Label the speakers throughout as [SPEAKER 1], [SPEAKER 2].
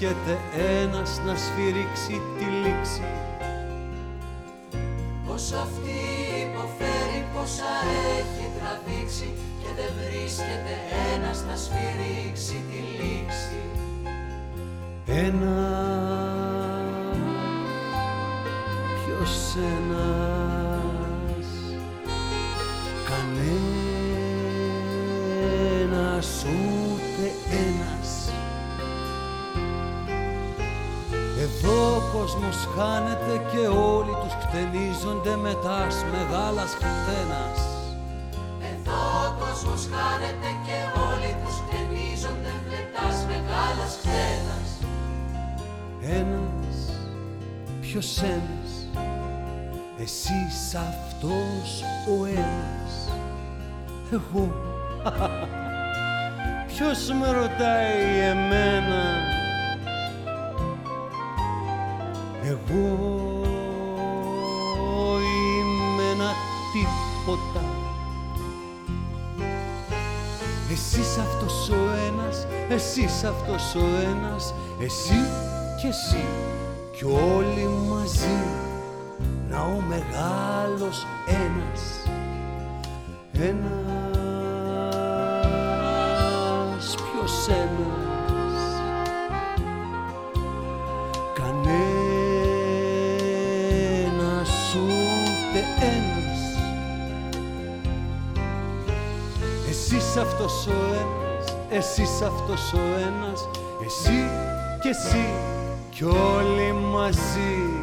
[SPEAKER 1] Keskete αυτός ο ένας, εσύ αυτός ο ένας, εσύ και εσύ κι όλοι μαζί,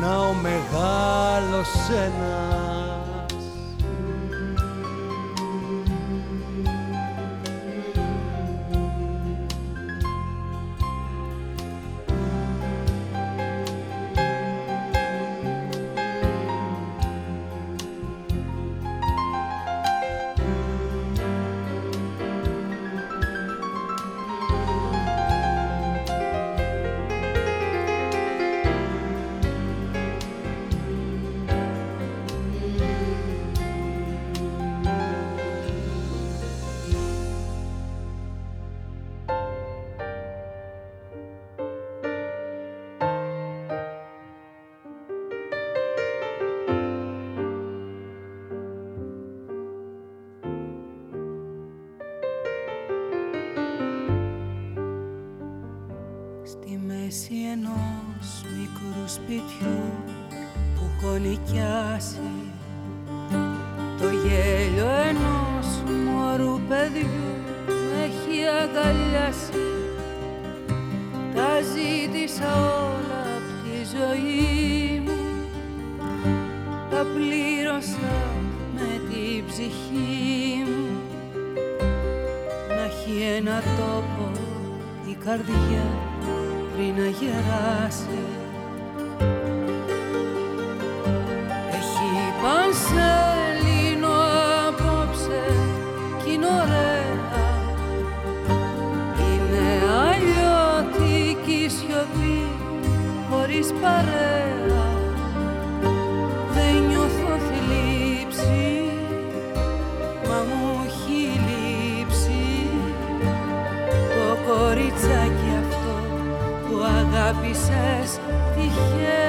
[SPEAKER 1] να ο μεγάλος ένας.
[SPEAKER 2] ενός μικρού σπιτιού που χολικιάσει το γέλιο ενός μωρού παιδιού έχει αγκαλιάσει. Τα ζήτησα όλα από τη ζωή μου. Τα πλήρωσα με την ψυχή μου. Να έχει ένα τόπο η καρδιά να γεράσει. Έχει πανσέλινο απόψε κι είναι ωραία. Είναι αλλιώτικη σιωπή χωρίς παρέα. Αγάπησες τυχαία.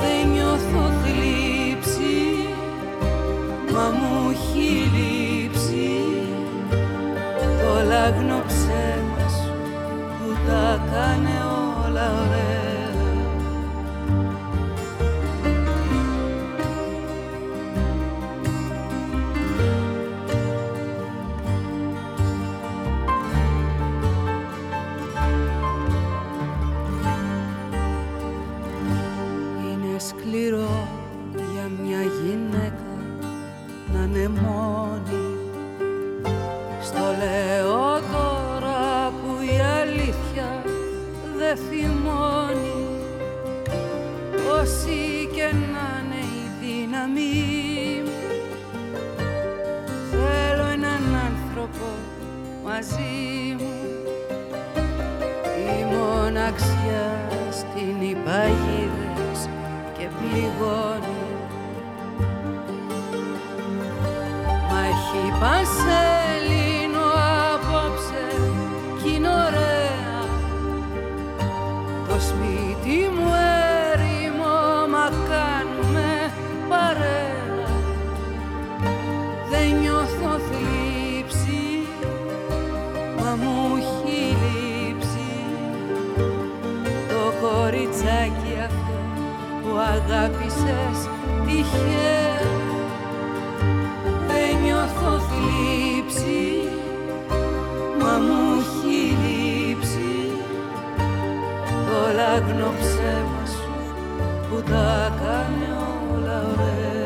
[SPEAKER 2] Δεν νιώθω θλίψη μα μου έχει λείψει. Το λάγνο το λάγνο ψέμα σου που τα κάνει όλα ωραία.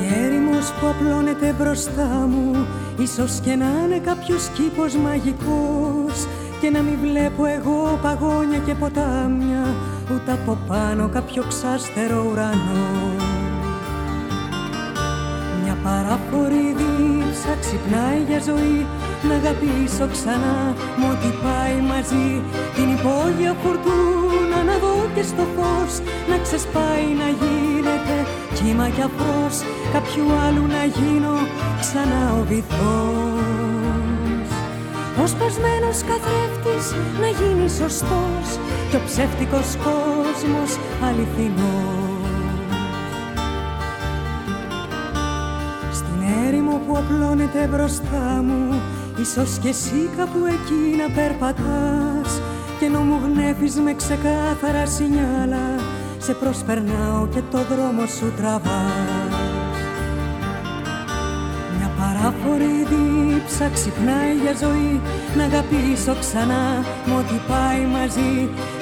[SPEAKER 3] Η έρημος που απλώνεται μπροστά μου Ίσως και να είναι κάποιος κήπος μαγικός Και να μην βλέπω εγώ παγόνια και ποτάμια Ούτε από πάνω κάποιο ξάστερο ουρανό. Μια παράφορη δίψα ξυπνάει για ζωή Να αγαπήσω ξανά με ό,τι πάει μαζί. Την υπόγεια φουρτούνα να δω και στο φως Να ξεσπάει να γίνεται κύμα κι αφρός Κάποιου άλλου να γίνω ξανά ο βυθός. Ο σπασμένος καθρέφτης να γίνει σωστός Και ο ψεύτικος κόσμος αληθινός. Στην έρημο που απλώνεται μπροστά μου Ίσως κι εσύ κάπου εκεί να περπατάς Και ενώ μου γνέφεις με ξεκάθαρα σινιάλα Σε προσπερνάω και το δρόμο σου τραβάς. Μια παράφορη δίψα ξυπνάει για ζωή Να αγαπήσω ξανά με ό,τι πάει μαζί.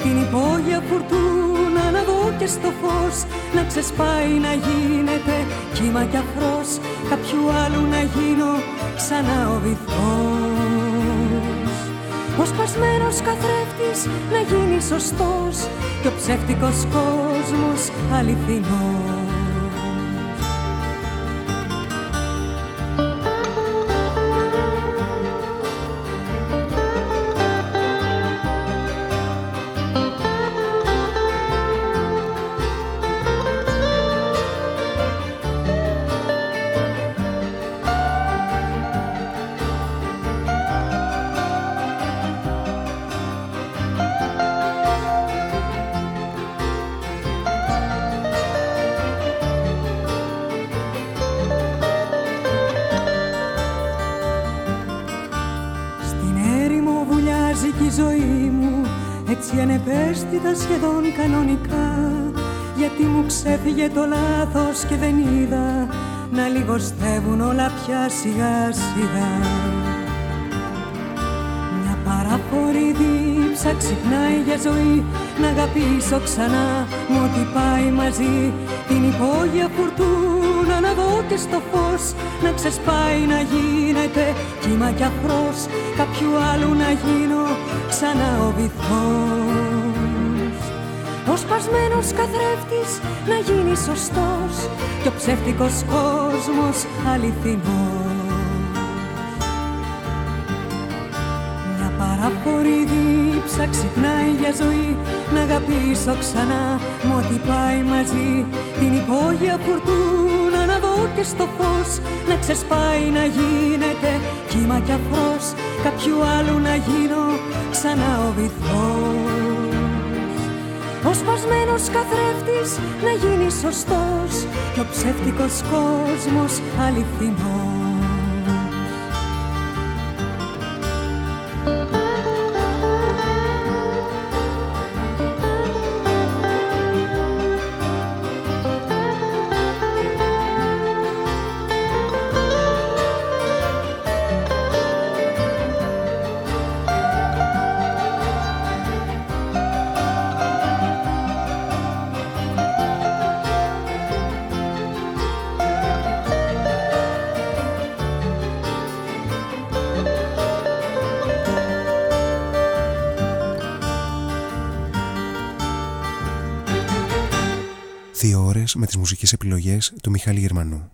[SPEAKER 3] Την υπόγεια φουρτούνα να δω και στο φως Να ξεσπάει να γίνεται κύμα κι αφρός. Κάποιου άλλου να γίνω ξανά ο βυθός Ο σπασμένος καθρέφτης να γίνει σωστός Και ο ψεύτικος κόσμος αληθινός ξέφυγε το λάθος και δεν είδα Να λιγοστεύουν όλα πια σιγά σιγά. Μια παράφορη δίψα ξυπνάει για ζωή Να αγαπήσω ξανά με ό,τι πάει μαζί. Την υπόγεια φουρτούνα να δω και στο φως Να ξεσπάει να γίνεται κύμα κι αφρός. Κάποιου άλλου να γίνω ξανά ο βυθός. Ο σπασμένος καθρέφτης να γίνει σωστός Και ο ψεύτικος κόσμος αληθινός. Μια παραφορή δίψα ξυπνάει για ζωή Να αγαπήσω ξανά μου ό,τι πάει μαζί. Την υπόγεια φουρτούνα να δω και στο φως Να ξεσπάει να γίνεται κύμα κι αφρός. Κάποιου άλλου να γίνω ξανά ο βυθός Ο σπασμένος καθρέφτης να γίνει σωστός Και ο ψεύτικος κόσμος αληθινός
[SPEAKER 4] τις μουσικές επιλογές του Μιχάλη Γερμανού.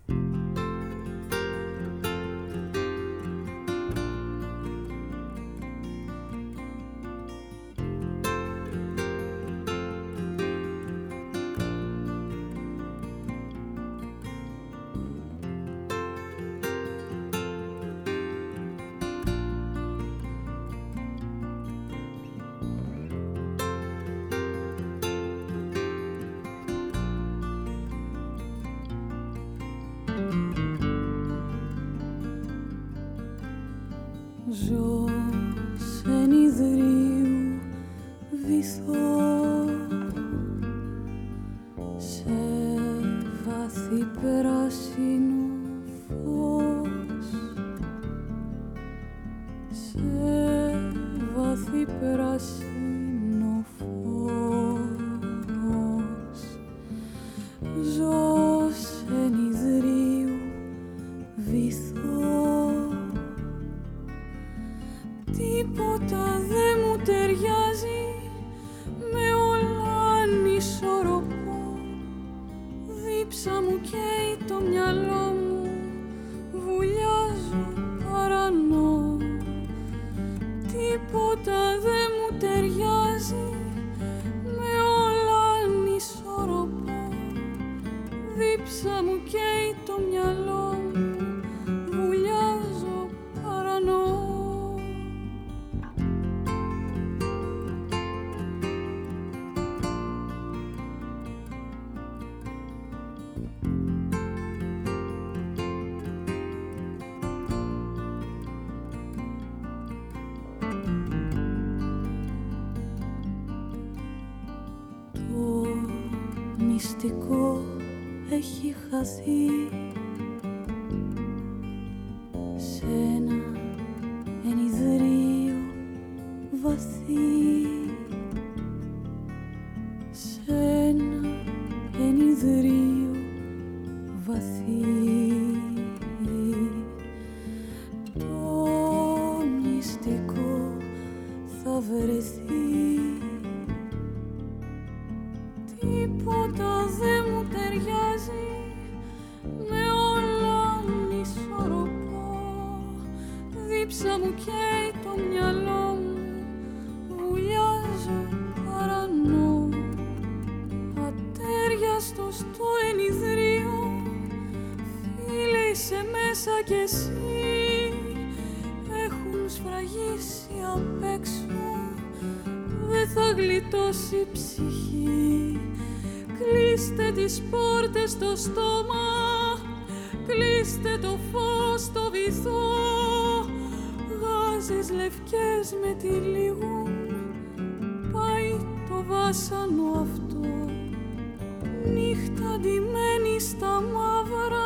[SPEAKER 5] τραγήσει απ' έξω. Δεν θα γλιτώσει ψυχή. Κλείστε τις πόρτες στο στόμα. Κλείστε το φως στο βυθό.
[SPEAKER 4] Γάζες λευκές με τη λιγούν, Πάει το βάσανο αυτό. Νύχτα ντυμένη στα μαύρα.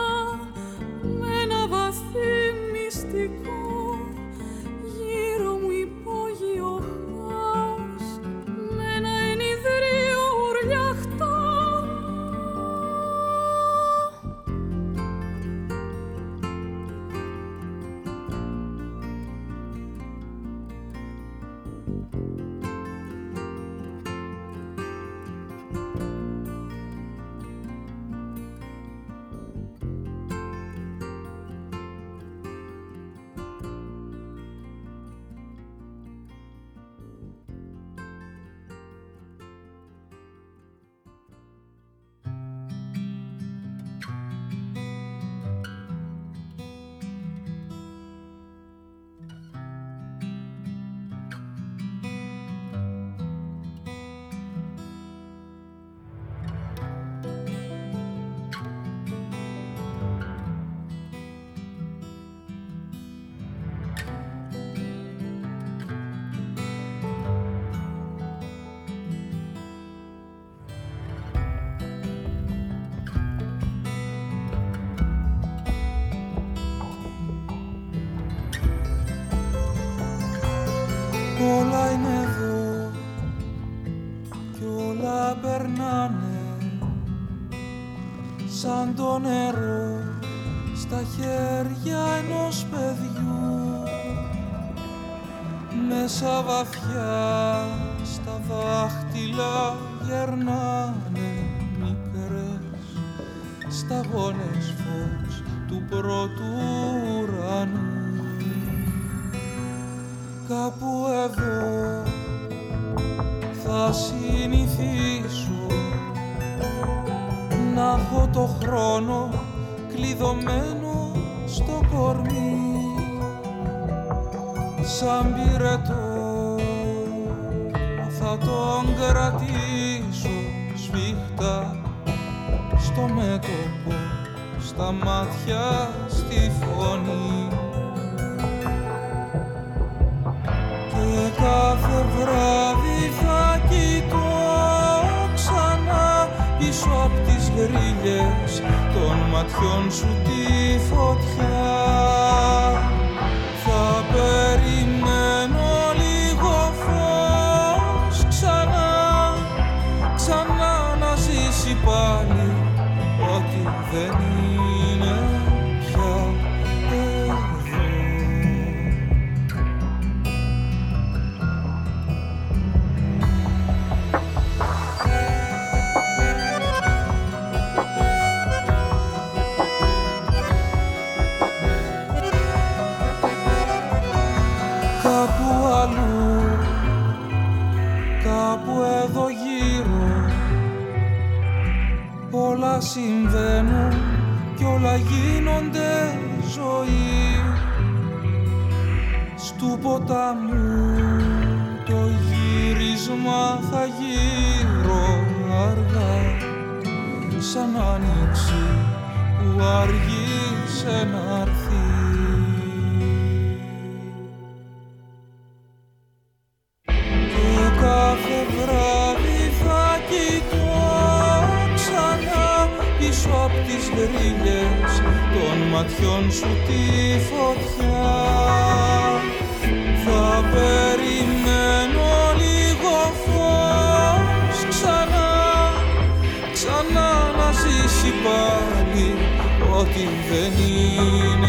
[SPEAKER 4] Όλα συμβαίνουν και όλα γίνονται ζωή.
[SPEAKER 6] Στου ποταμού το γύρισμα θα γύρω αργά. Σαν άνοιξη που αργεί να έρθει.
[SPEAKER 7] ματιών σου τη φωτιά. Θα περιμένω λίγο φως ξανά Ξανά να ζήσει πάλι ό,τι δεν είναι.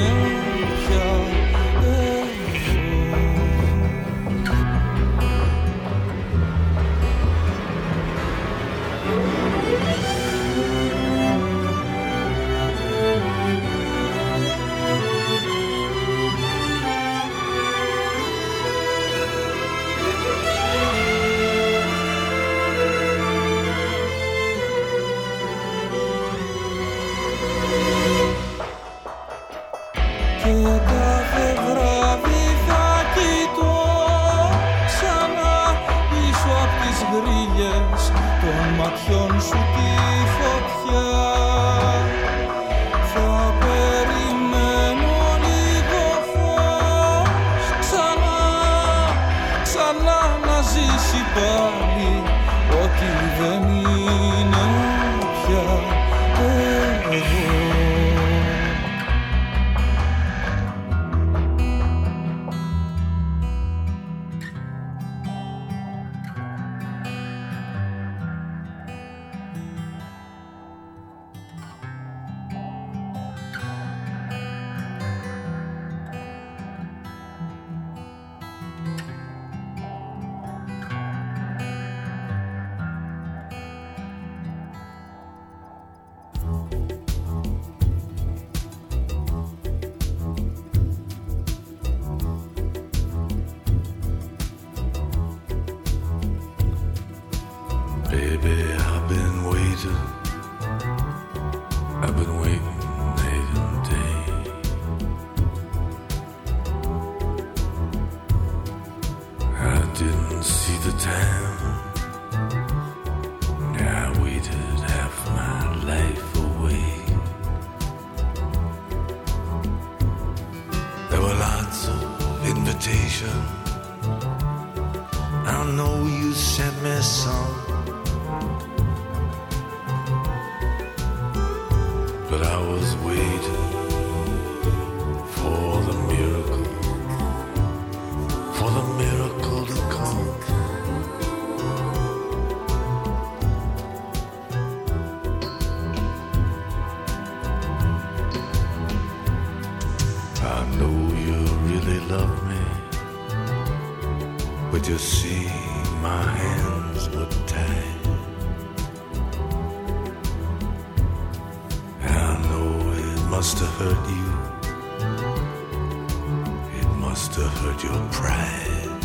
[SPEAKER 5] pride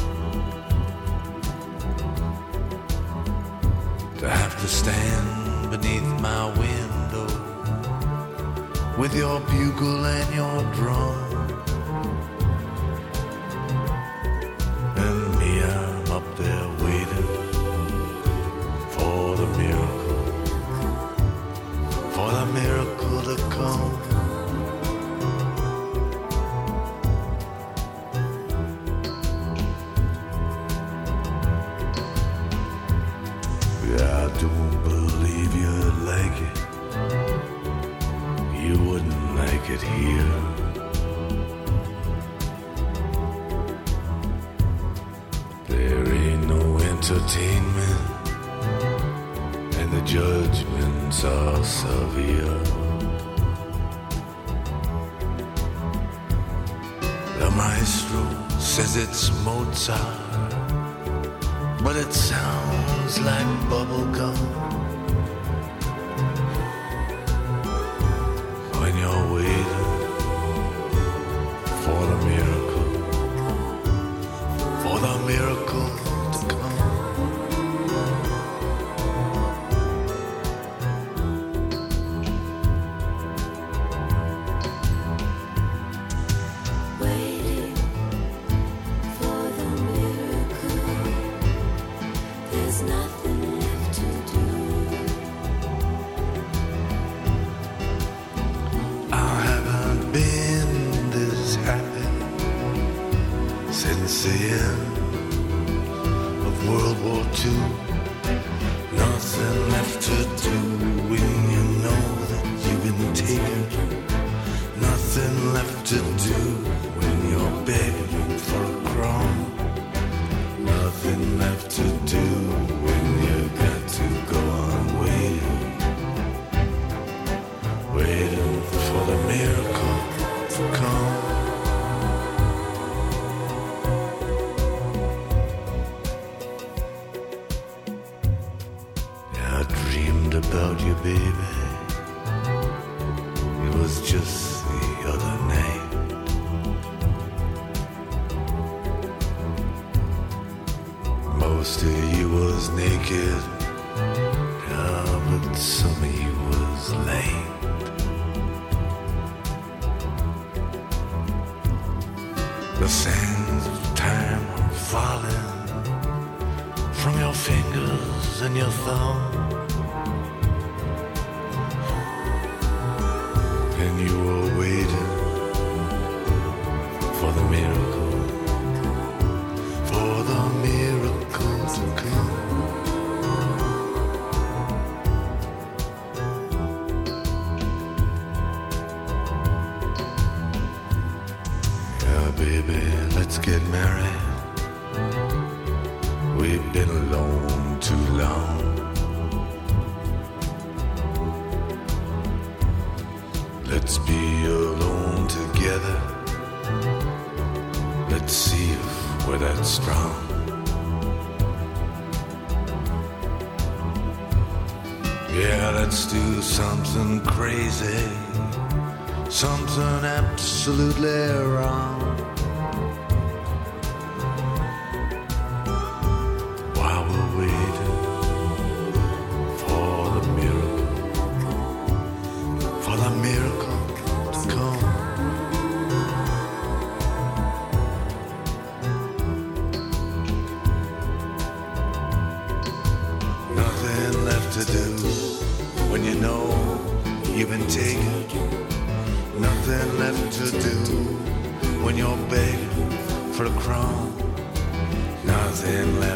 [SPEAKER 5] to have to stand beneath my window with your bugle and your drum. The maestro says it's Mozart, but it sounds like bubblegum. something crazy, something absolutely wrong. Nothing left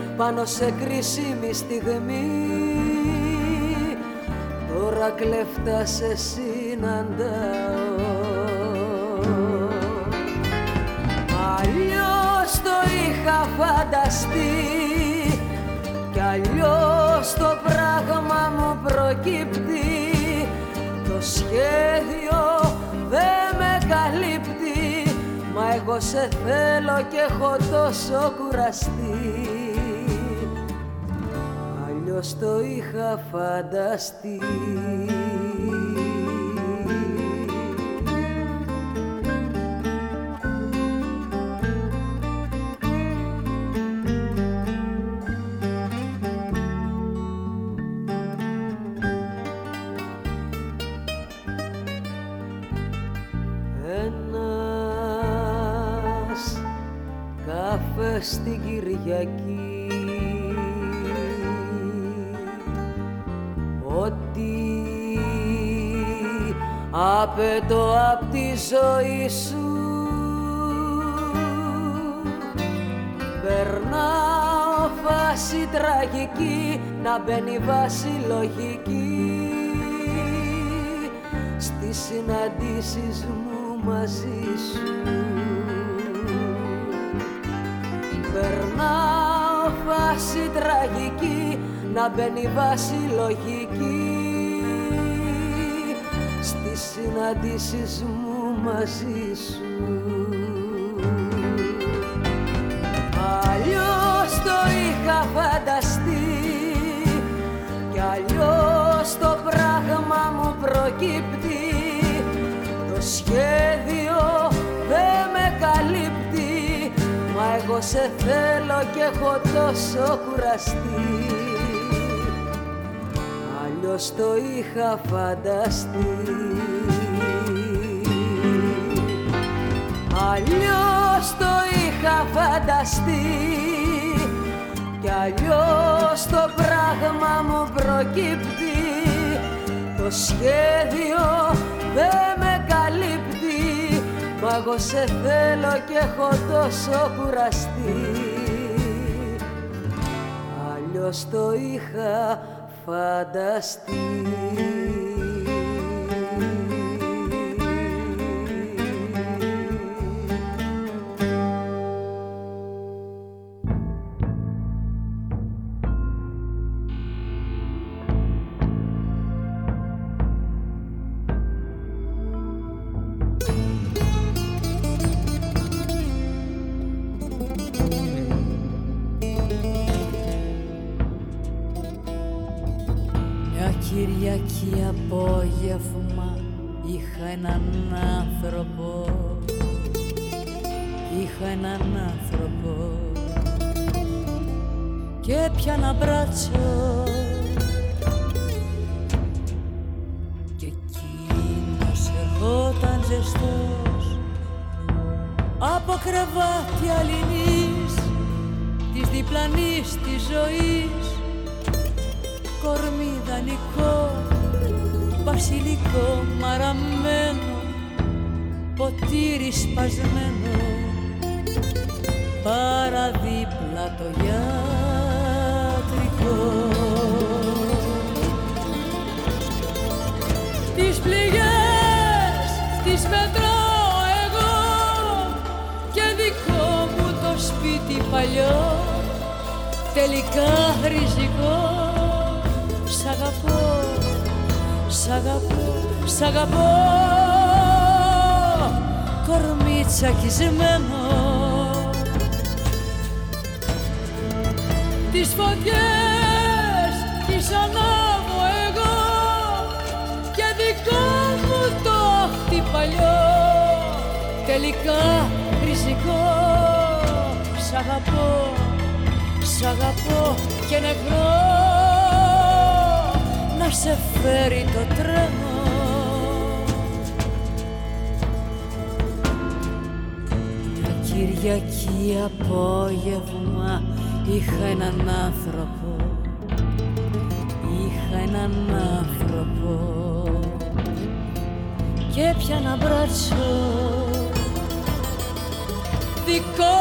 [SPEAKER 6] πάνω σε κρίσιμη στιγμή. Τώρα κλεφτά σε συναντάω. Αλλιώς το είχα φανταστεί. Αλλιώς το πράγμα μου προκύπτει. Το σχέδιο δεν με καλύπτει. Μα εγώ σε θέλω και έχω τόσο κουραστεί αλλιώς το είχα φανταστεί απαιτώ απ' τη ζωή σου. Περνάω φάση τραγική να μπαίνει βάση λογική. Στις συναντήσεις μου μαζί σου. Περνάω φάση τραγική να μπαίνει βάση λογική συναντήσεις μου μαζί σου. Αλλιώς το είχα φανταστεί κι αλλιώς το πράγμα μου προκύπτει. Το σχέδιο δεν με καλύπτει μα εγώ σε θέλω και έχω τόσο κουραστεί. Αλλιώς το είχα φανταστεί Αλλιώς το είχα φανταστεί. Κι αλλιώς το πράγμα μου προκύπτει. Το σχέδιο δεν με καλύπτει. Μα εγώ σε θέλω και έχω τόσο κουραστεί. Αλλιώς το είχα φανταστεί
[SPEAKER 2] έναν άνθρωπο. Είχα έναν άνθρωπο. Και πιάνα μπράτσο και εκείνος ερχόταν ζεστός. Από κρεβάτι αλληνής της διπλανής της ζωής. Κορμί δανεικό βασιλικό μαραμένο ποτήρι σπασμένο παραδίπλα το γιατρικό. Τις πληγές τις μετράω εγώ και δικό μου το σπίτι παλιό. Τελικά ριζικό σ' αγαπώ Σ' αγαπώ, σ' αγαπώ κορμί τσακισμένο Τις φωτιές τις ανάβω εγώ και δικό μου το αχτι παλιό. Τελικά ριζικό. Σ' αγαπώ, σ' αγαπώ και νεκρό να σε φέρει το τρένο Κυριακή απόγευμα είχα έναν άνθρωπο. Είχα έναν άνθρωπο. Και έπιανα μπράτσο. Δικό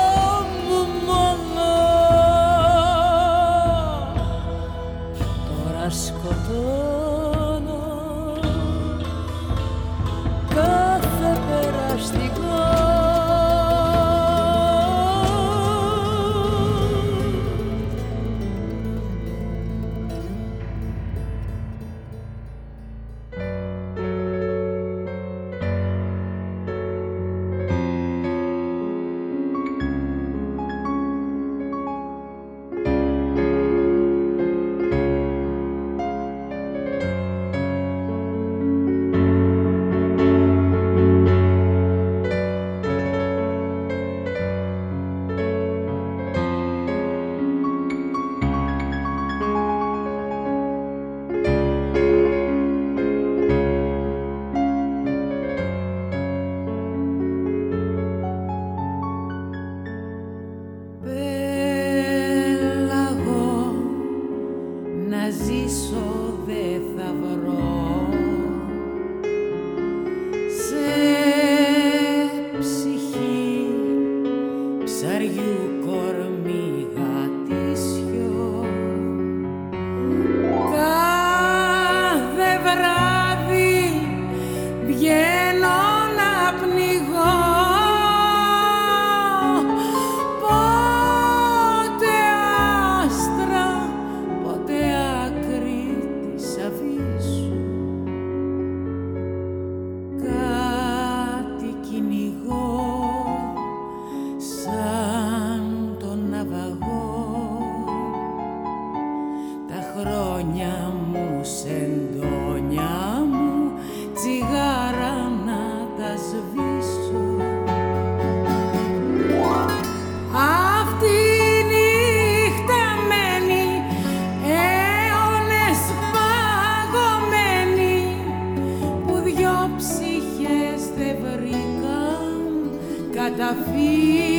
[SPEAKER 2] Σεντόνια μου, σεντόνια μου, τσιγάρα να τα σβήσω.
[SPEAKER 8] Αυτή η νύχτα μένει
[SPEAKER 2] αιώνες παγωμένη που δυο ψυχές δεν βρήκαν καταφύγει.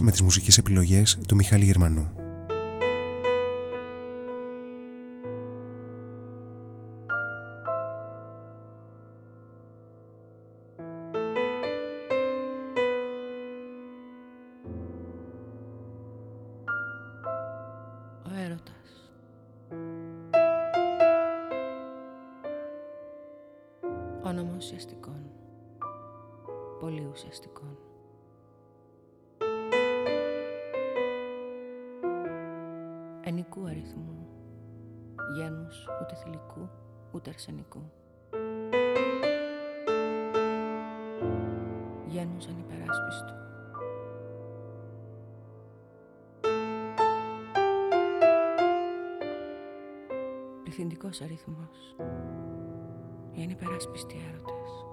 [SPEAKER 4] Με τις μουσικές επιλογές του Μιχάλη Γερμανού.
[SPEAKER 9] Ο έρωτας. Όνομα ουσιαστικών. Πολύ ουσιαστικών. Ενικού αριθμού, γένους ούτε θηλυκού ούτε αρσενικού. Γένους ανυπεράσπιστου. Πληθυντικός αριθμός, οι ανυπεράσπιστοι έρωτες.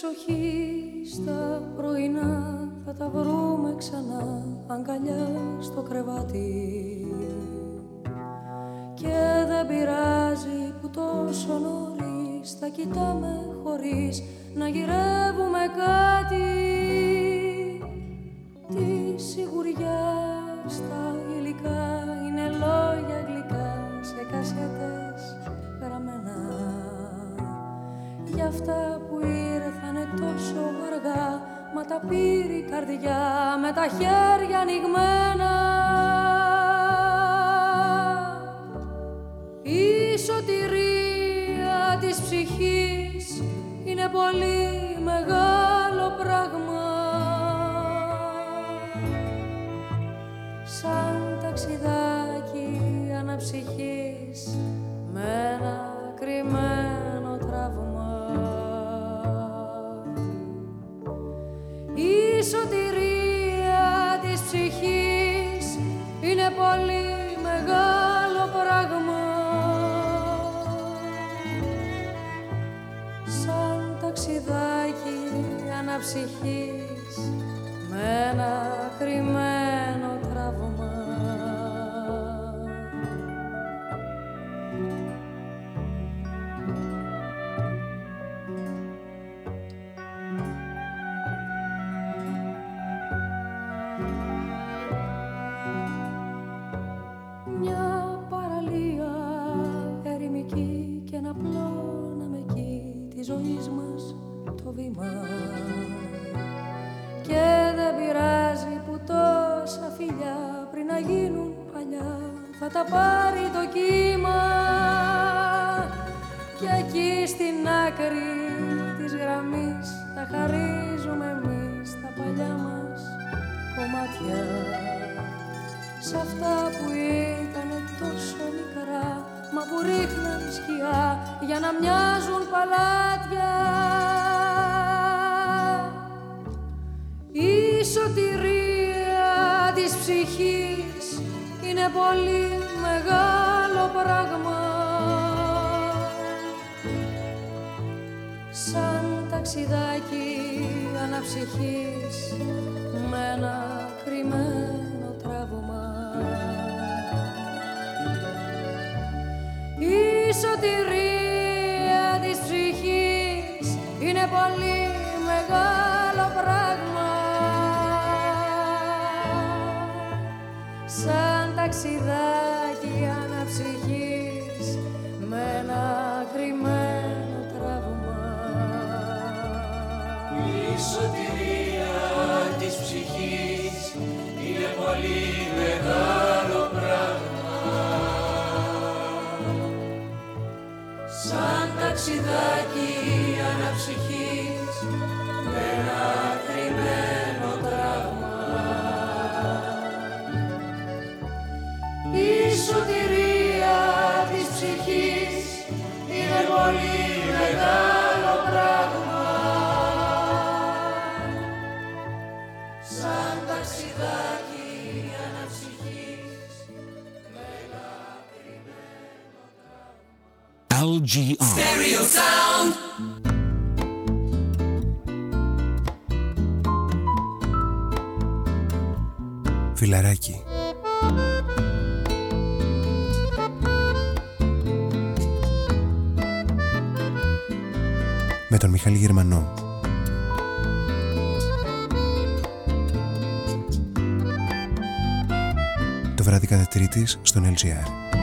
[SPEAKER 8] προσοχή. σωτηρία της ψυχής είναι πολύ μεγάλο πράγμα. Σαν ταξιδάκι αναψυχής
[SPEAKER 10] LGR. Stereo sound.
[SPEAKER 11] Φιλαράκι. Με τον Μιχάλη Γερμανό. Το βράδυ κατά τρίτης στον LGR.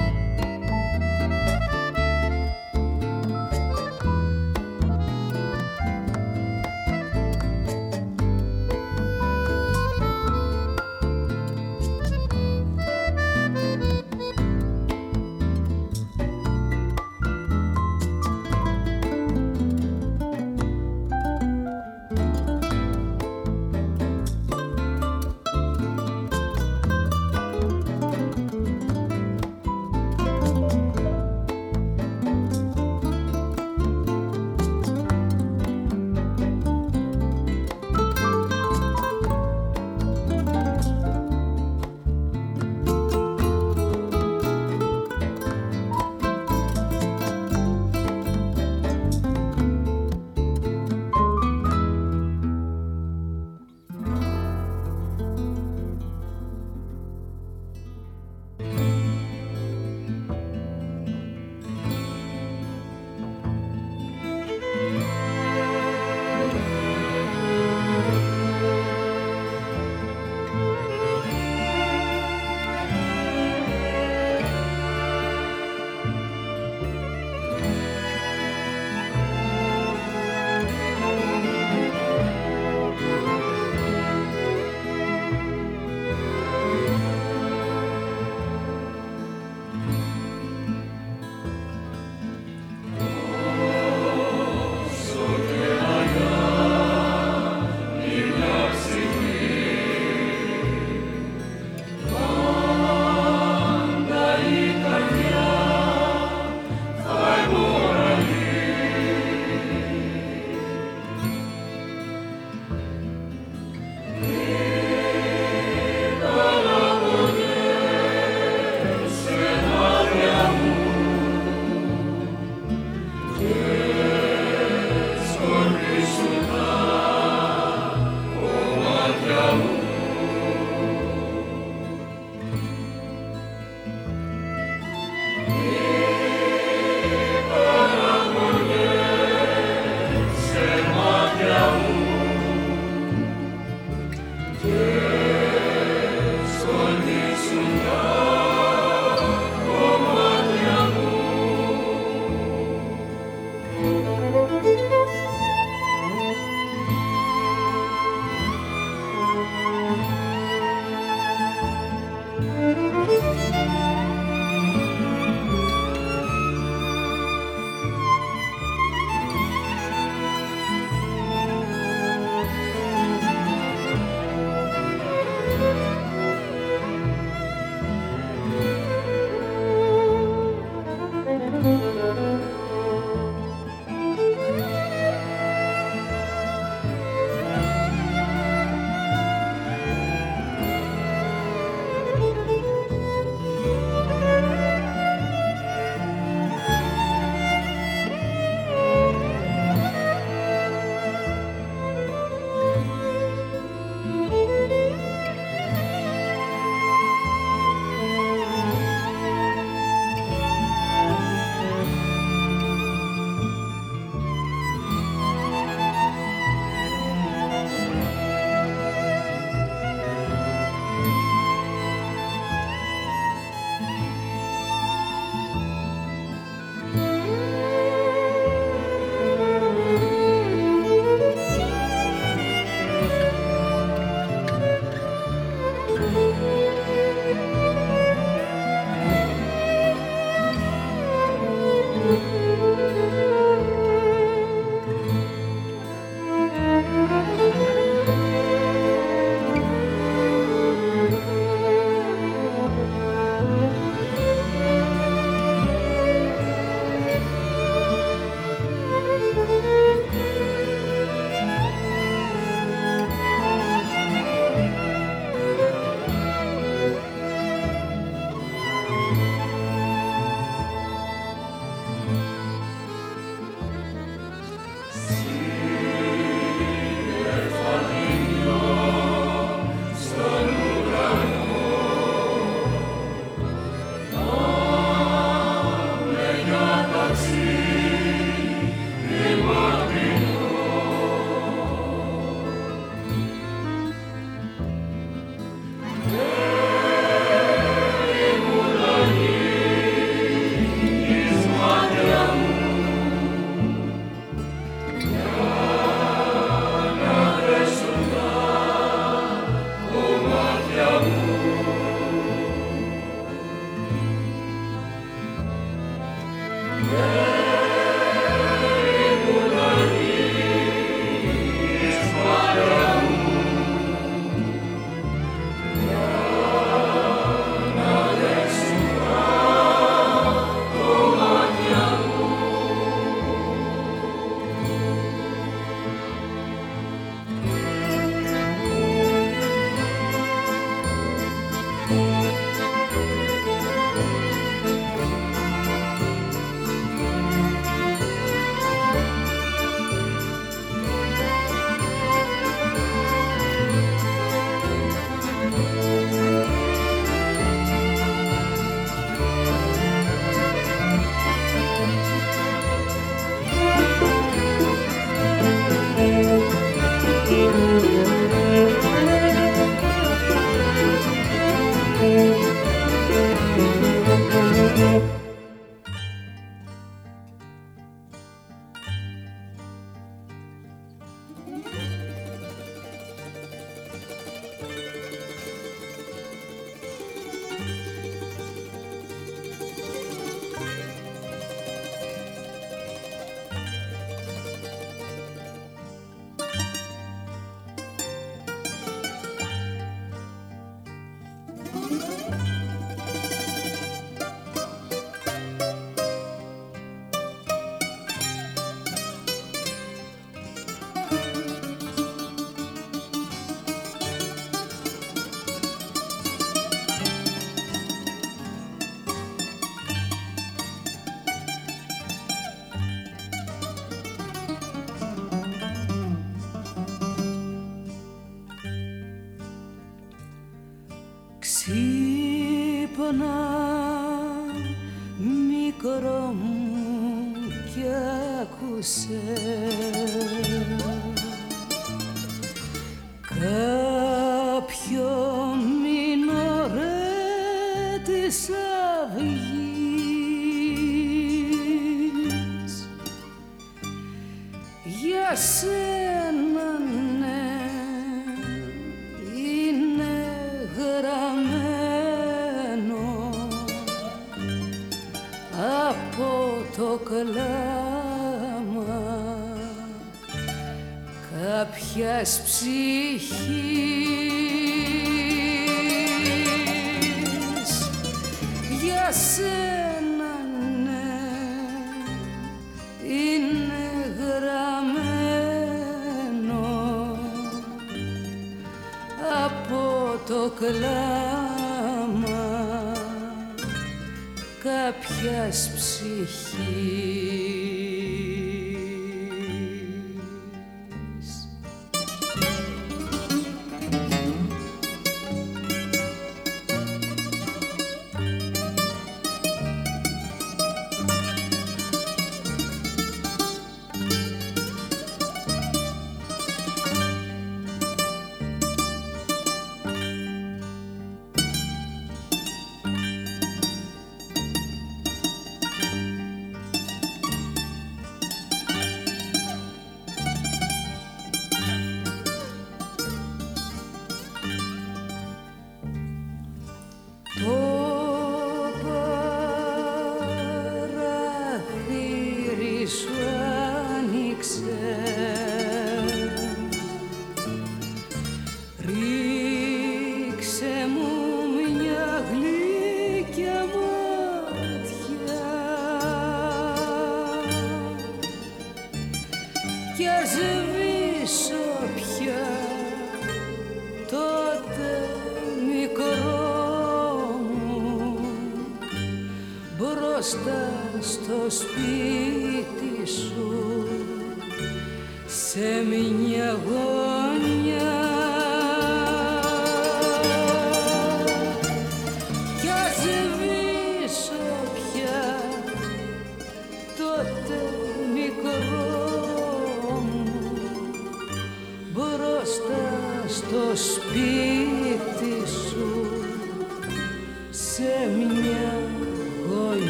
[SPEAKER 8] speak.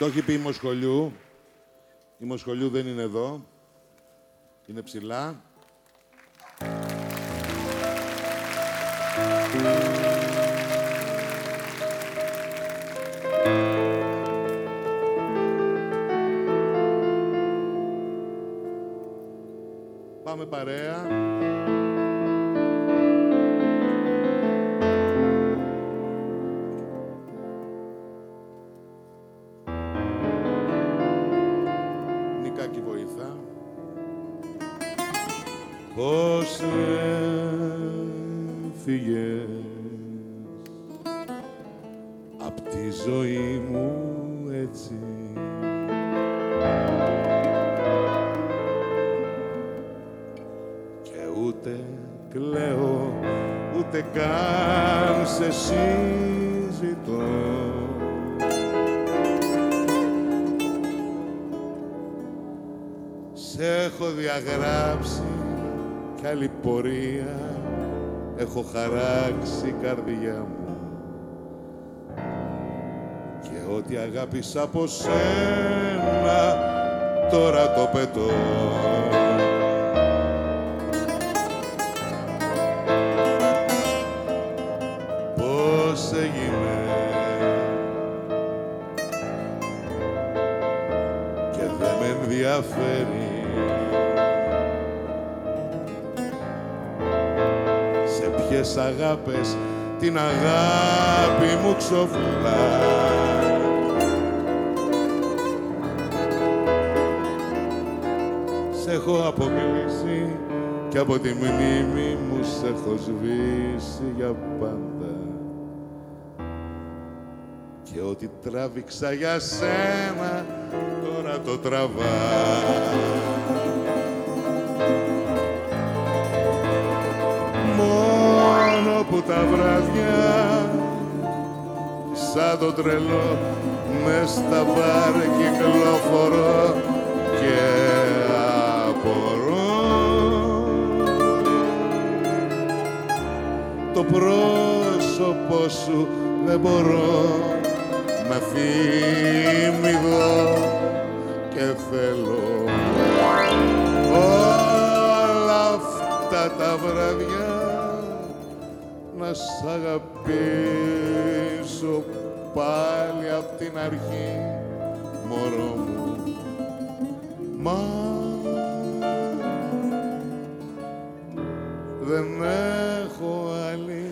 [SPEAKER 12] Το έχει πει η Μοσχολιού. Η Μοσχολιού δεν είναι εδώ. Είναι ψηλά. Πάμε παρέα. Καρδιά μου. Και ό,τι αγάπησα από σένα τώρα το πετώ. Πώς έγινε. Και δεν με ενδιαφέρει. Ποιες αγάπες την αγάπη μου ξοφλά. Σ' έχω αποκλείσει και από τη μνήμη μου σ' έχω σβήσει για πάντα και ό,τι τράβηξα για σένα τώρα το τραβά. Που τα βράδια σαν το τρελό μες στα μπαρ κυκλοφορώ και απορώ. Το πρόσωπό σου δεν μπορώ να θυμηθώ και θέλω όλα αυτά τα βράδια να σ' αγαπήσω πάλι απ' την αρχή, μωρό μου. Μα δεν έχω άλλη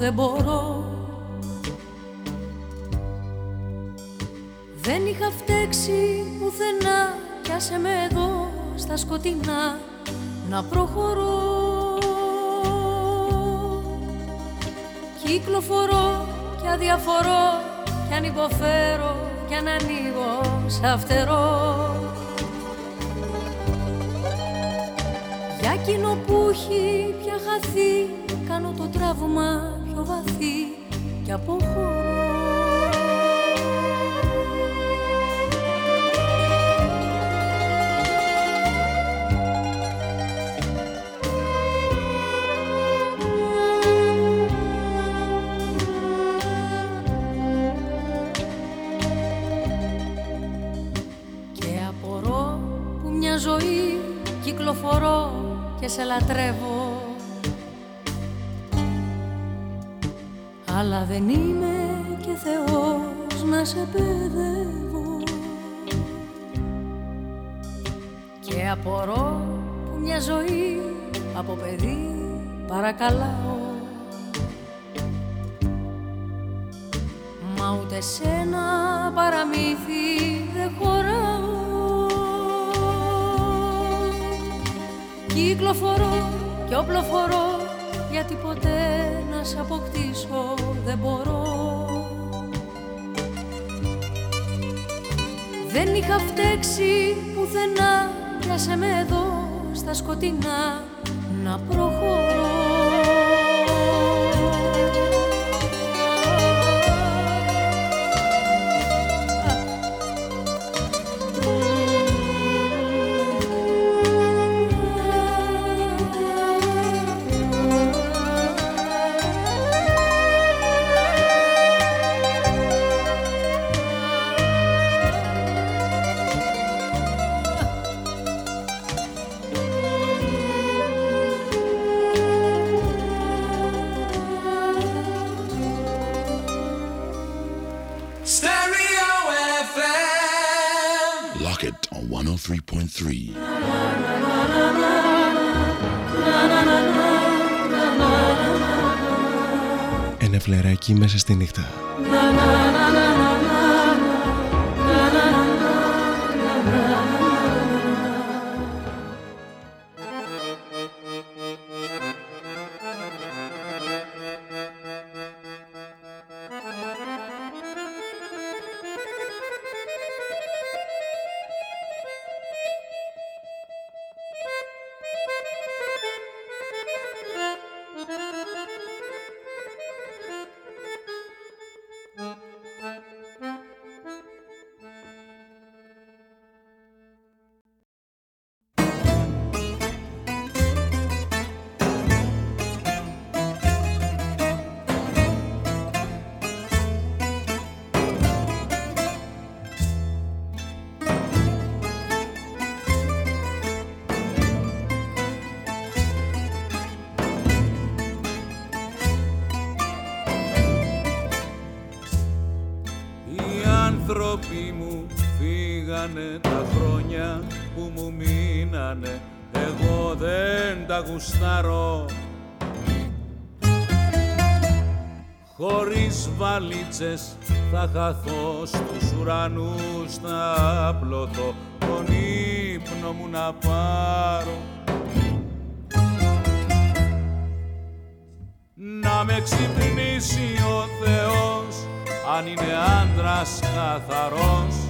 [SPEAKER 8] δεν μπορώ. Δεν είχα φταίξει πουθενά κι άσε με εδώ στα σκοτεινά να προχωρώ. Κυκλοφορώ κι αδιαφορώ κι αν υποφέρω κι αν ανοίγω σαν φτερό Για εκείνο που έχει πια χαθεί κάνω το τραύμα. πιο βαθύ και αποχωρώ Και απορώ που μια ζωή κυκλοφορώ και σε λατρεύω Μα ούτε σε ένα παραμύθι δεν χωράω. Κυκλοφορώ και οπλοφορώ γιατί ποτέ να σ' αποκτήσω δεν μπορώ. Δεν είχα φταίξει πουθενά Πιάσε με εδώ στα σκοτεινά να προχωρώ
[SPEAKER 13] στη νύχτα.
[SPEAKER 7] Βαλίτσες θα χαθώ στους ουρανούς να πλωθώ τον ύπνο μου να πάρω. Να με ξυπνήσει ο Θεός αν είναι άντρας καθαρός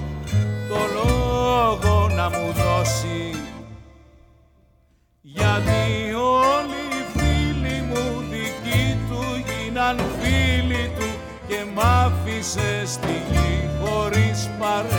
[SPEAKER 7] άφησε στη γη χωρίς παρέα.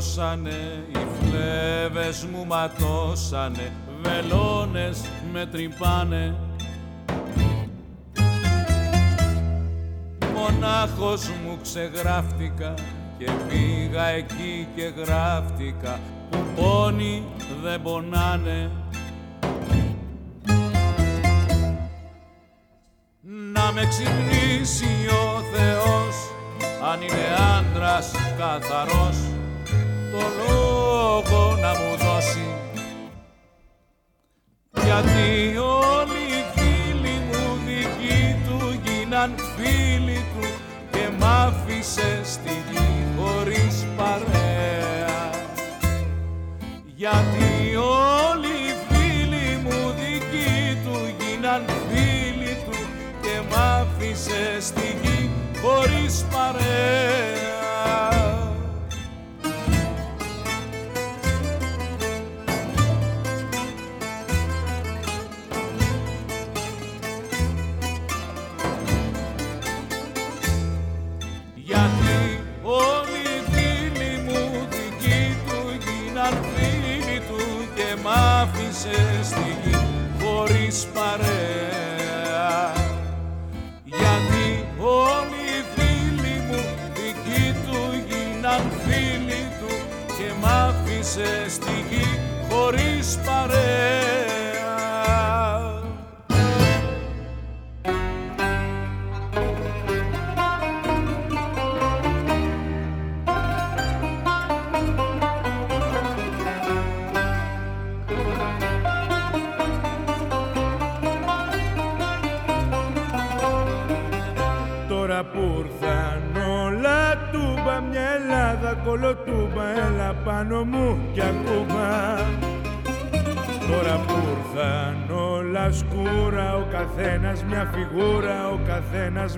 [SPEAKER 7] Στεγνώσανε, οι φλέβες μου ματώσανε, βελόνες με τρυπάνε. Μονάχος μου ξεγράφτηκα και πήγα εκεί και γράφτηκα που πόνοι δεν πονάνε. Να με ξυπνήσει ο Θεός αν είναι άντρας καθαρός το λόγο να μου δώσει. Γιατί όλοι οι φίλοι μου δικοί του γίναν φίλοι του και μ' άφησε στη γη χωρίς παρέα. Γιατί όλοι οι φίλοι μου δικοί του γίναν φίλοι του και μ' άφησε στη γη χωρίς παρέα χωρίς παρέα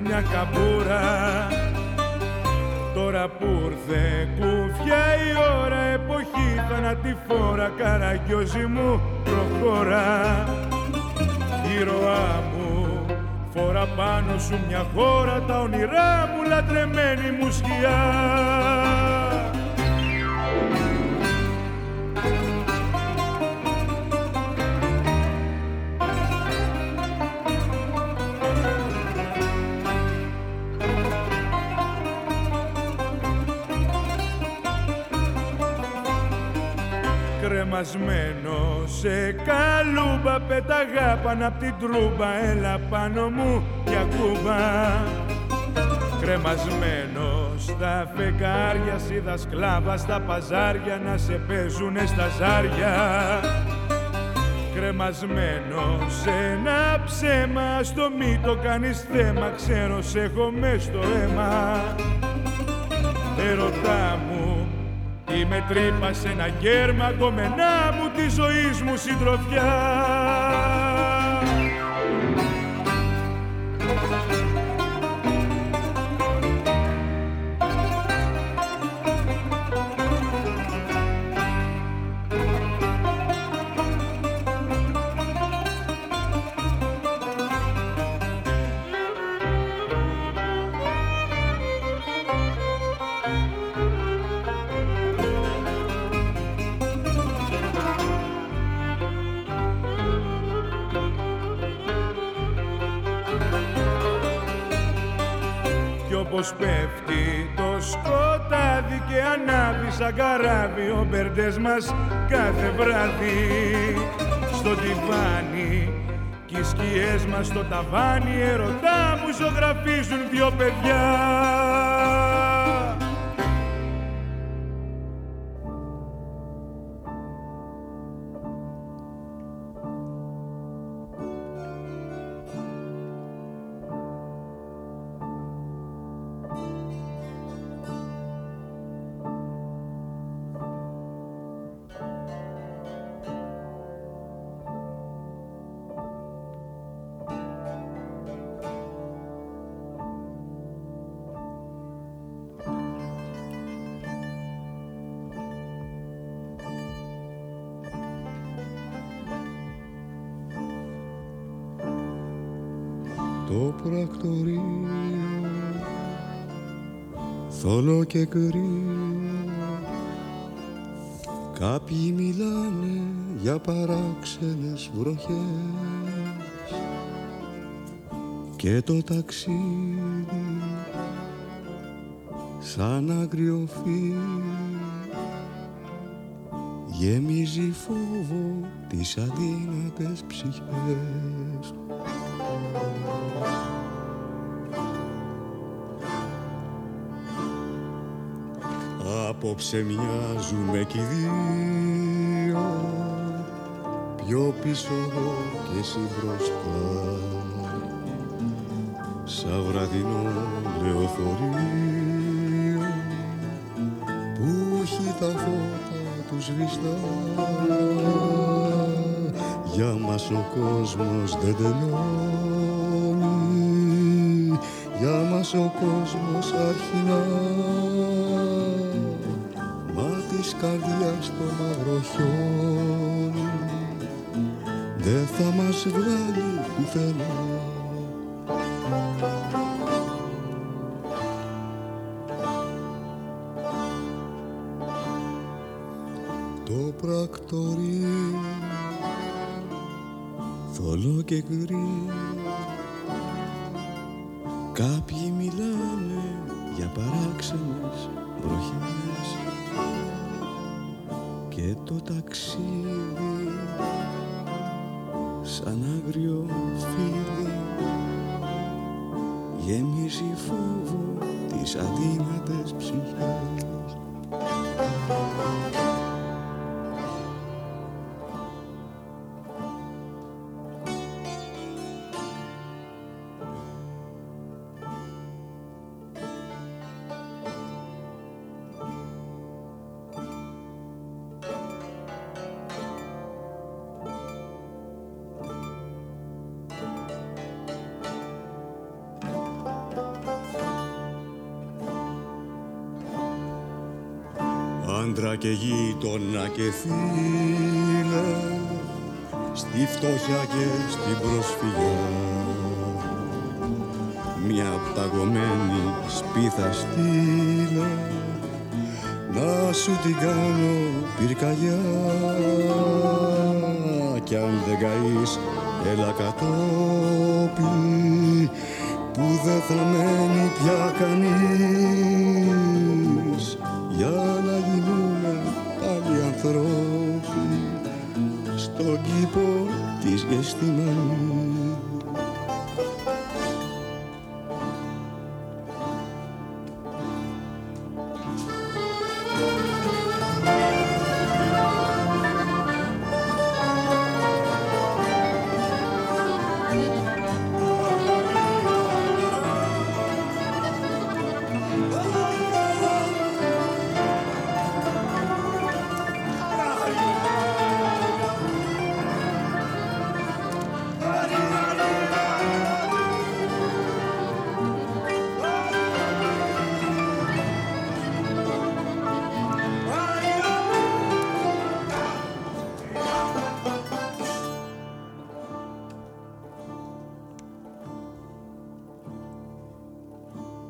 [SPEAKER 14] μια καμπούρα. Τώρα που ήρθε κουφιά η ώρα εποχή θανατηφόρα καραγκιόζη μου προχώρα. Ήρωά μου φορά πάνω σου μια χώρα τα όνειρά μου λατρεμένη μου σκιά κρεμασμένο σε καλούμπα πέταγα πάνω απ' την τρούμπα. Έλα πάνω μου για κούμπα κρεμασμένο στα φεκάρια σίδα σκλάβα στα παζάρια να σε παίζουνε στα ζάρια. Κρεμασμένο σε ένα ψέμα στο μη το κάνεις θέμα ξέρω σε έχω μες στο αίμα. Ερωτά μου Είμαι τρύπα σε ένα γέρμα κομμενά μου τη ζωής μου συντροφιά. Σαν καράβι ο μπερντές μας κάθε βράδυ. Στο τυφάνι κι οι σκιές μας στο ταβάνι ερωτά μου ζωγραφίζουν δυο παιδιά και κρύο Κάποιοι μιλάνε για παράξενες βροχές και το ταξίδι σαν αγριοφύ γεμίζει φόβο τις αδύνατες ψυχές Απόψε μοιάζουμε κι οι δύο. Πιο πίσω εγώ και εσύ μπροστά. Σαν βραδινό λεωφορείο Που έχει τα φώτα τους σβηστά. Για μας ο κόσμος δεν τελειώνει Για μας ο κόσμος αρχινά καρδιά στο μαύρο χιόνι. Δεν θα μας βγάλει πουθενά esqueci.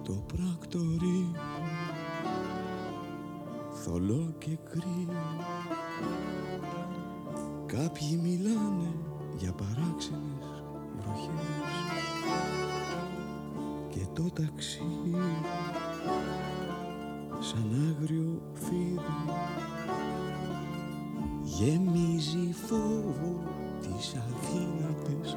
[SPEAKER 15] το πράκτορι. Θολό και κρύο. Κάποιοι μιλάνε για παράξενες βροχές και το ταξί σαν άγριο φίδι. Γεμίζει φόβο τις αδύνατες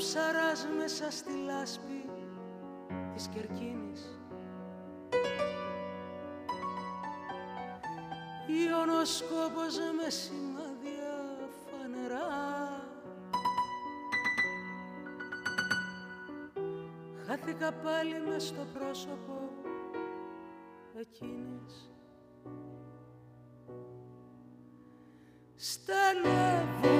[SPEAKER 2] Ψαράς μέσα στη λάσπη της Κερκίνης. Ιωνοσκόπος με σημάδια φανερά. Χάθηκα πάλι μες στο πρόσωπο εκείνης. Στενεύουν τα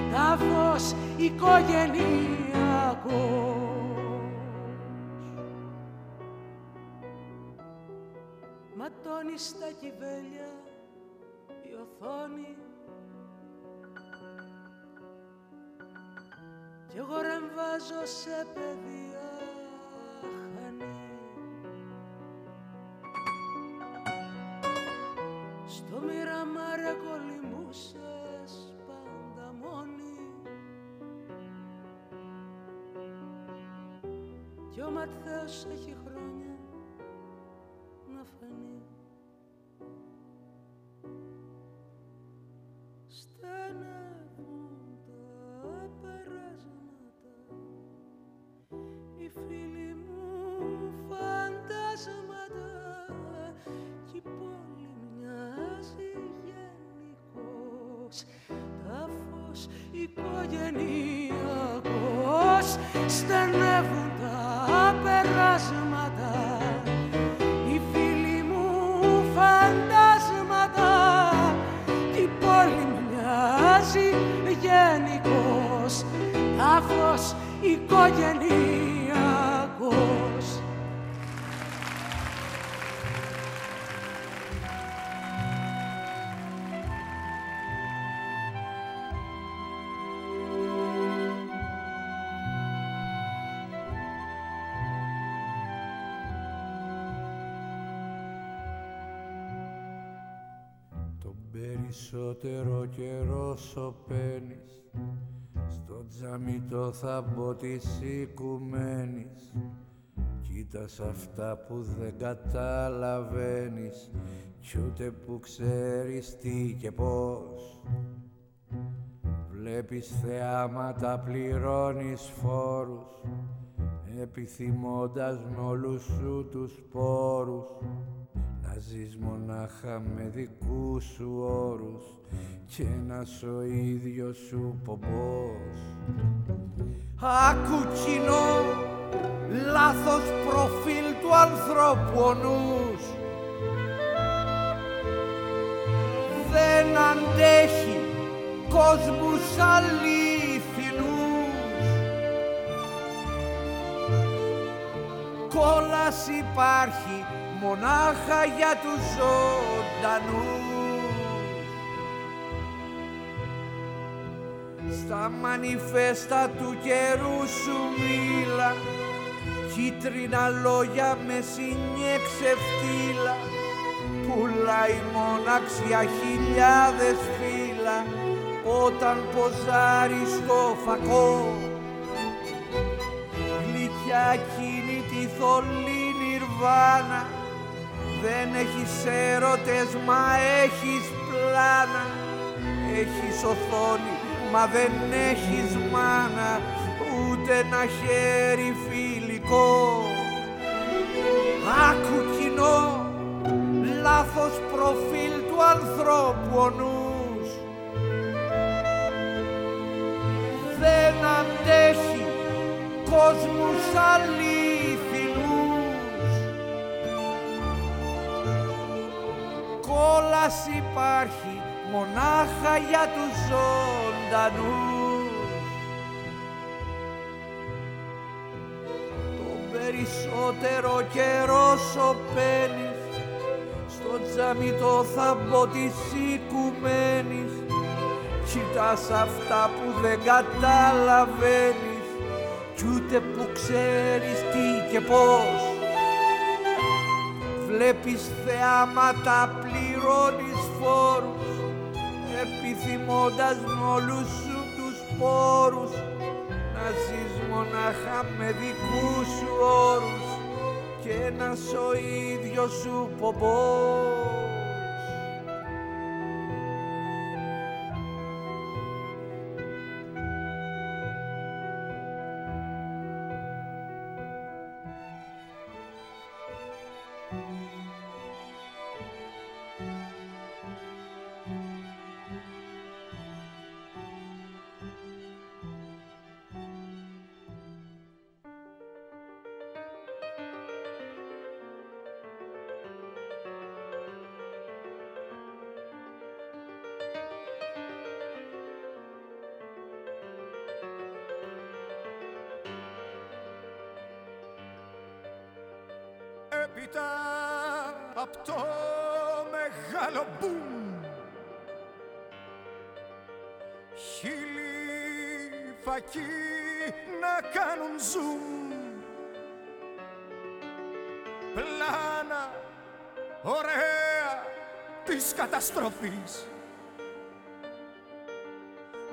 [SPEAKER 2] τάφος οικογενειακός. Ματώνει στα κυβέλια η οθόνη. Κι εγώ ρεμβάζω σε παιδεία χανή. Στο μοιραμάρε κολυμπούσες πάντα μόνη κι ο Ματθαίος έχει χρόνια
[SPEAKER 16] περισσότερο καιρό σωπαίνεις. Στο τζαμί το θαμπό της οικουμένης. Κοίτας αυτά που δεν καταλαβαίνεις. Κι ούτε που ξέρεις τι και πώς. Βλέπεις θεάματα, πληρώνεις φόρους. Επιθυμώντας με όλους σου τους πόρους να ζεις μονάχα με δικούς σου όρους και να ο ίδιος σου πομπός.
[SPEAKER 17] Άκου κοινό, λάθος προφίλ του ανθρώπου ο νους. Δεν αντέχει κόσμους αλήθινους. Κόλας υπάρχει μονάχα για τους ζωντανούς. Στα μανιφέστα του καιρού σου μίλα κίτρινα λόγια με συνιέξε φτύλα πουλάει μοναξιά χιλιάδες φύλλα όταν ποζάρει στο φακό γλυκιά εκείνη τη θολή νιρβάνα δεν έχεις έρωτες μα έχεις πλάνα. Έχεις οθόνη μα δεν έχεις μάνα. Ούτε ένα χέρι φιλικό. Άκου κοινό, λάθος προφίλ του ανθρώπου ο νους. Δεν αντέχει κόσμους αλήθινους κόλας υπάρχει μονάχα για τους ζωντανούς. Τον περισσότερο καιρό σωπαίνεις τζαμί το θαμπό της οικουμένης. Κοιτάς αυτά που δεν καταλαβαίνεις κι ούτε που ξέρεις τι και πώς. Βλέπεις θεάματα, πληρώνεις φόρους επιθυμώντας με όλους σου τους πόρους να ζεις μονάχα με δικούς σου όρους και να ο ίδιος σου πομπός
[SPEAKER 18] καταστροφής.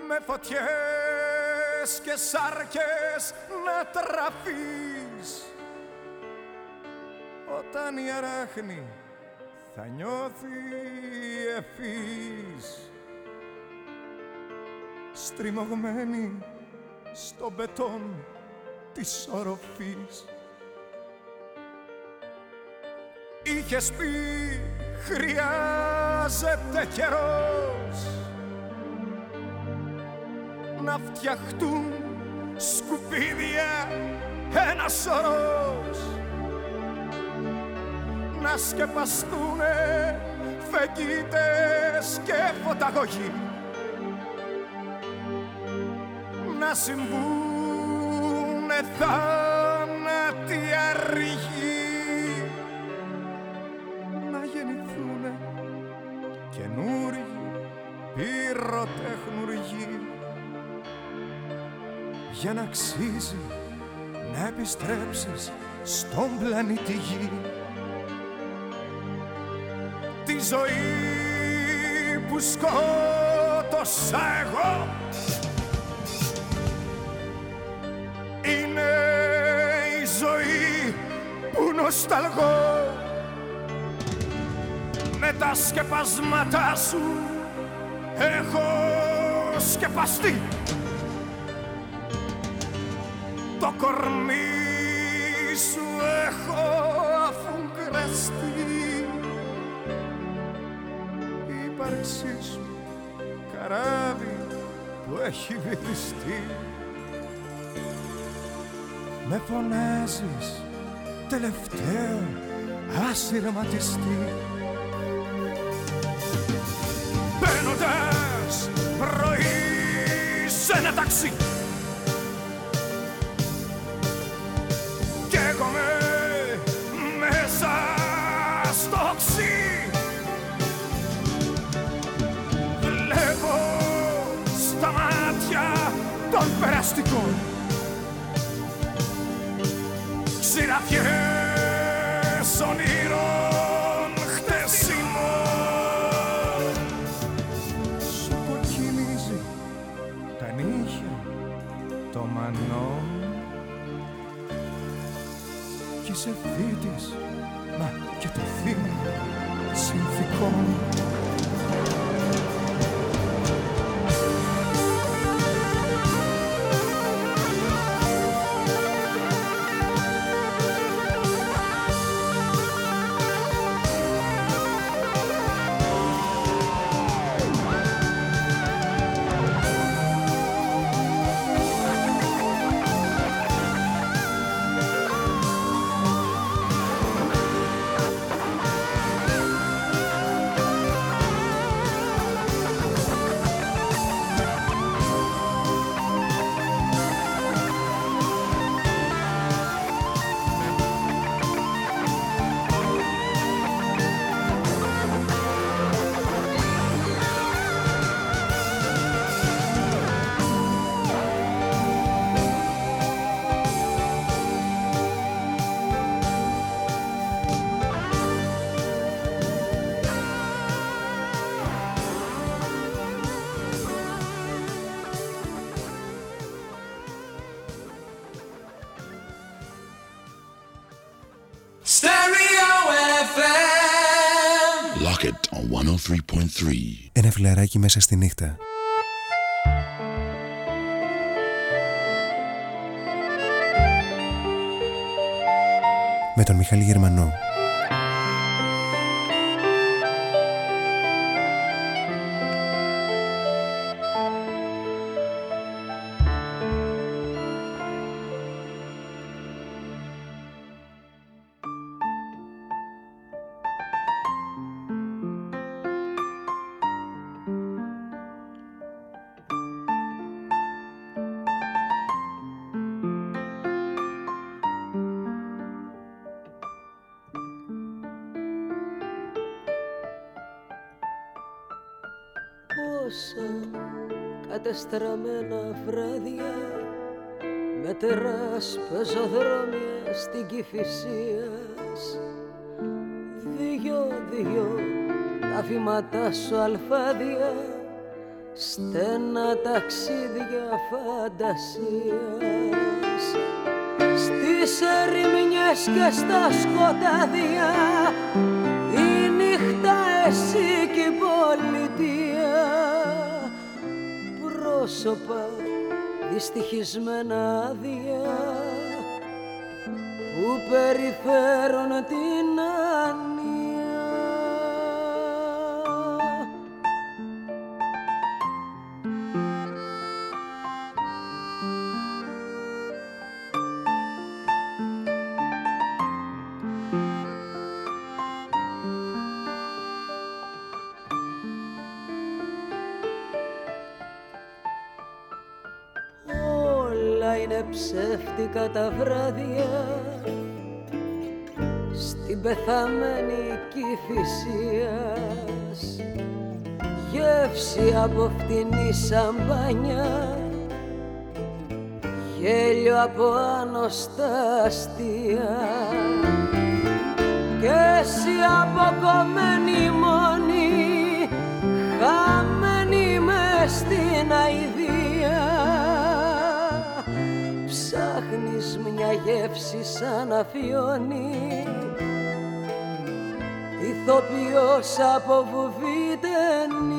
[SPEAKER 18] Με φωτιές και σάρκες να τραφείς. Όταν η αράχνη θα νιώθει ευφύς στριμωγμένη στο μπετόν της οροφής Είχες πει χρειάζεται καιρός να φτιαχτούν σκουπίδια ένα σωρός να σκεπαστούνε φεγγίτες και φωταγωγοί να συμβούνε θάνατοι για να αξίζει να επιστρέψεις στον πλανήτη Γη. Τη ζωή που σκότωσα εγώ είναι η ζωή που νοσταλγώ. Με τα σκεπασμάτα σου έχω σκεπαστεί αφουγκραστεί η ύπαρξή σου καράβι που έχει βυθιστεί. Με φωνάζεις τελευταίο ασυρματιστή
[SPEAKER 11] 103.3 Ένα φιλαράκι μέσα στη νύχτα. Με τον Μιχάλη Γερμανό.
[SPEAKER 8] Κατεστραμμένα βράδια με τεράς πεζοδρόμια στην Κηφισίας Δυο-δυο τα βήματά σου αλφάδια στένα ταξίδια φαντασίας. Στις ερημινιές και στα σκοτάδια η νύχτα εσύ και η πολιτεία πρόσωπα δυστυχισμένα άδεια που περιφέρουν την ψεύτικα τα βράδια. Στην πεθαμένη κυφυσίας γεύση από φτηνή σαμπάνια. Γέλιο από άνοστά αστεία. Και εσύ αποκομμένη μόνη γεύση σαν αφιόνι ηθοποιός από βουβή
[SPEAKER 18] Χρόνια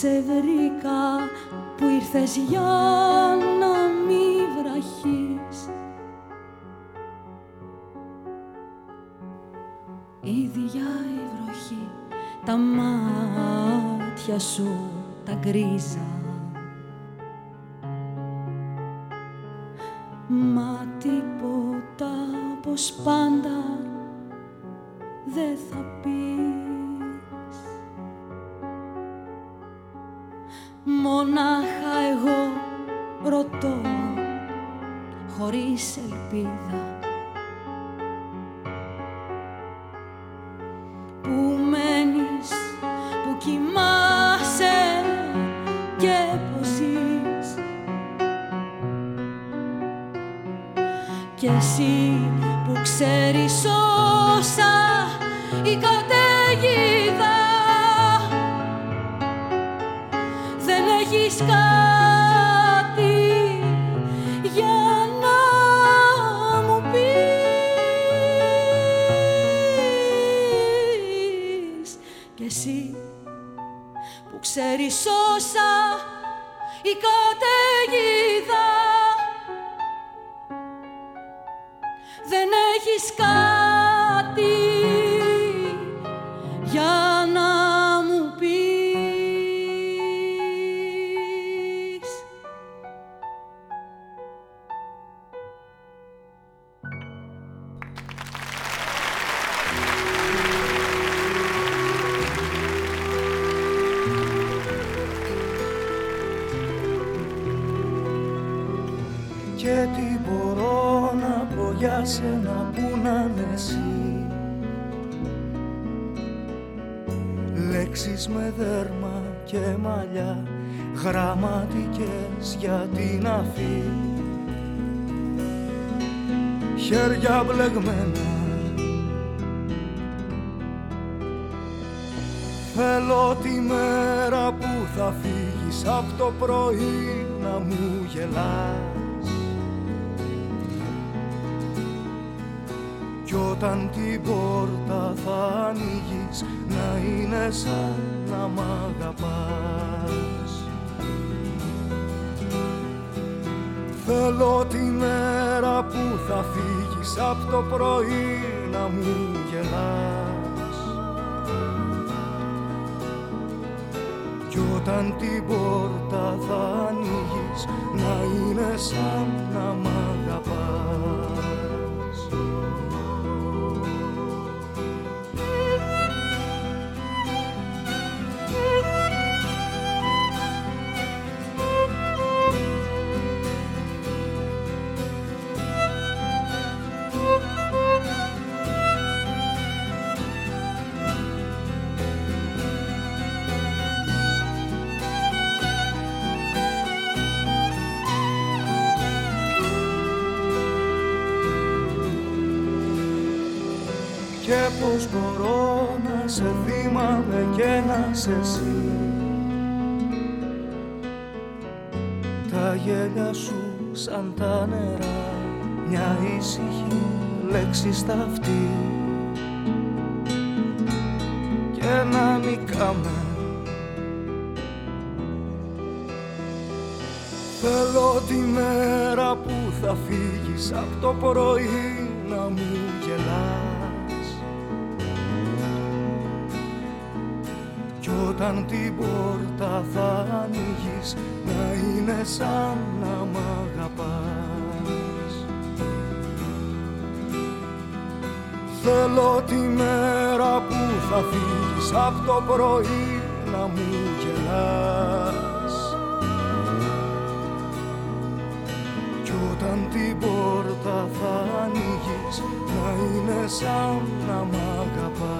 [SPEAKER 18] Σε βρήκα που ήρθες για να μη βραχείς. Ίδια η βροχή, τα μάτια σου τα γκρίζα Και πως
[SPEAKER 19] μπορώ να σε θυμάμαι και να σε εσύ Τα γέλια σου σαν τα νερά Μια ήσυχη λέξη στα αυτή Και να νικάμε. Θέλω τη μέρα που θα φύγεις από το πρωί να μου όταν την πόρτα θα ανοίγεις να είναι σαν να μ' αγαπάς. Θέλω τη μέρα που θα φύγεις από το πρωί να μου γελάς. Κι όταν την πόρτα θα ανοίγεις να είναι σαν να μ' αγαπάς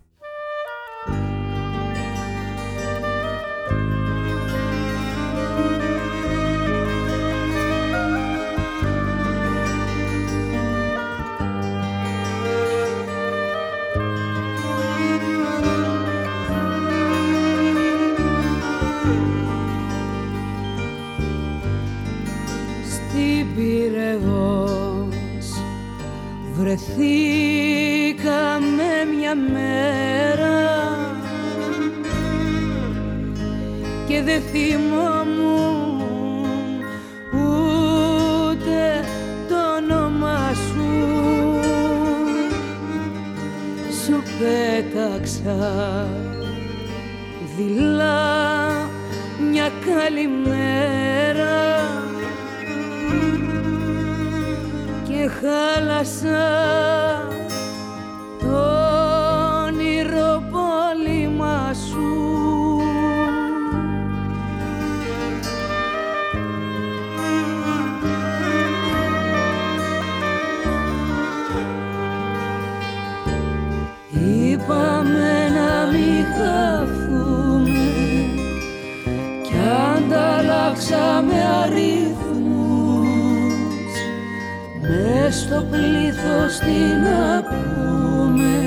[SPEAKER 2] στο πλήθος τι να
[SPEAKER 20] πούμε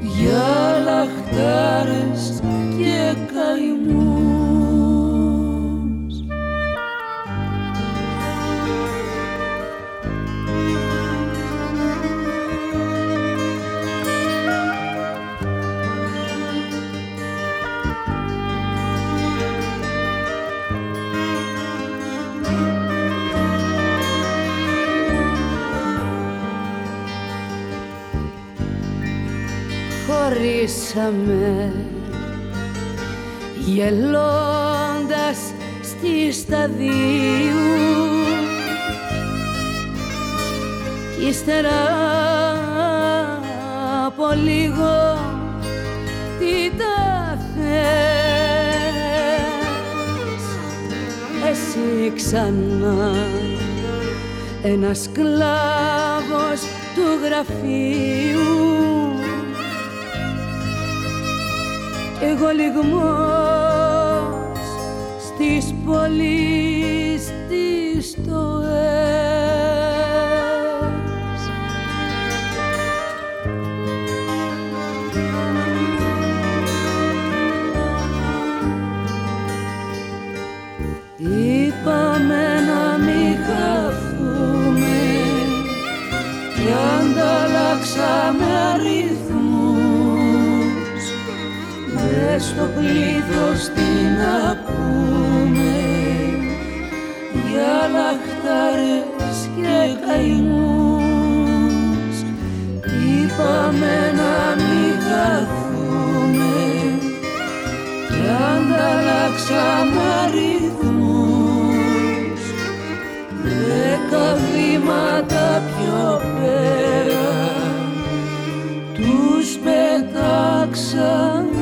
[SPEAKER 20] για λαχτάρες
[SPEAKER 8] χωρίσαμε γελώντας στη σταδίου. Κι ύστερα από λίγο τι τα θες. Εσύ ξανά ένας κλάβος του γραφείου εγώ λιγμός στις πόλεις της στοές στο πλήθος τι να πούμε για λαχτάρες και καημούς είπαμε να μην χαθούμε. Κι ανταλλάξαμε αριθμούς. Δέκα βήματα πιο πέρα. Τους πετάξαμε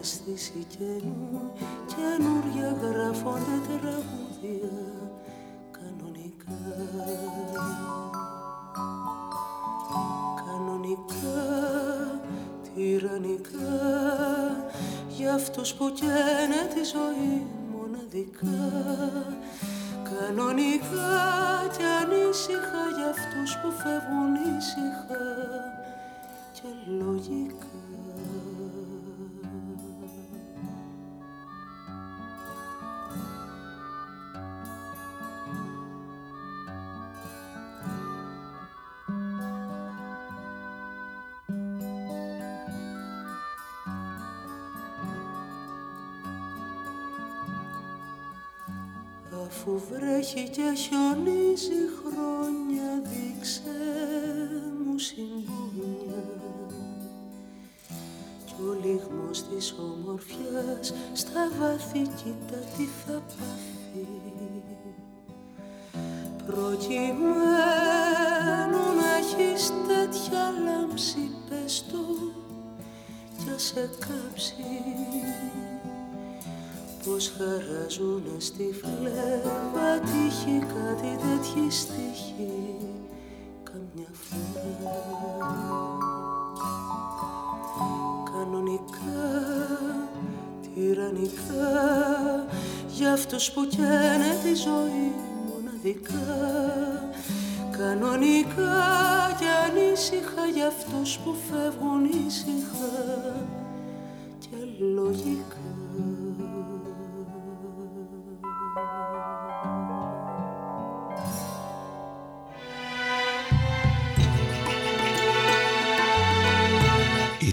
[SPEAKER 8] αίσθηση καινού καινούρια γράφονται τραγούδια κανονικά. Κανονικά τυραννικά για αυτούς που καίνε τη ζωή μοναδικά. Κανονικά και ανήσυχα για αυτούς που φεύγουν ήσυχα και λογικά Αφού βρέχει και χιονίζει χρόνια δείξε μου συμπόνια κι ο λιγμός της ομορφιάς στα βάθη κοίτα τι θα πάθει. Προκειμένου να έχεις τέτοια λάμψη πες το κι σε κάψει πως χαράζουνε στη φλέβα. Τύχη κάτι τέτοιοι στοιχεί καμιά φορά. Κανονικά, τυραννικά για αυτούς που καίνε τη ζωή μοναδικά. Κανονικά και ανήσυχα για αυτούς που φεύγουν ήσυχα. Και λογικά